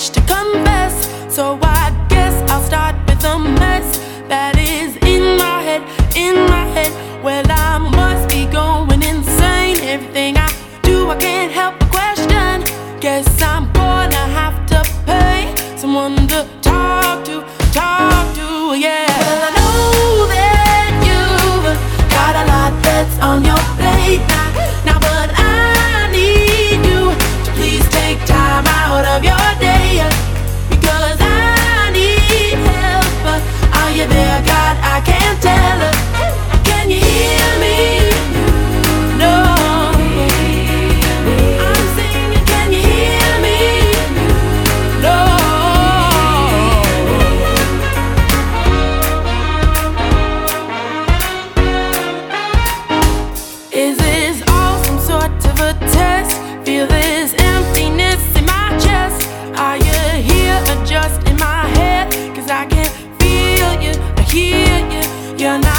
much to confess. So I guess I'll start with a mess that is in my head, in my head. Well, I must be going insane. Everything I do, I can't help but question. Guess I'm gonna have to pay someone to. feel this emptiness in my chest. Are you here or just in my head? Cause I can't feel you, I hear you. You're not.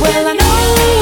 Well, I know